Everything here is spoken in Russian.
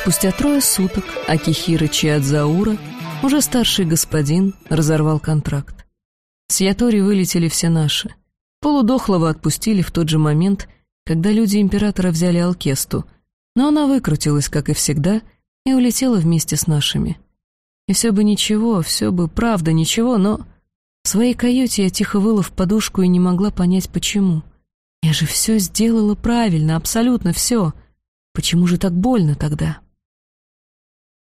Спустя трое суток Акихира Чиадзаура, уже старший господин, разорвал контракт. С Ятори вылетели все наши. Полудохлого отпустили в тот же момент, когда люди императора взяли Алкесту, но она выкрутилась, как и всегда, и улетела вместе с нашими. И все бы ничего, все бы правда ничего, но... В своей каюте я тихо выла в подушку и не могла понять, почему. Я же все сделала правильно, абсолютно все. Почему же так больно тогда?»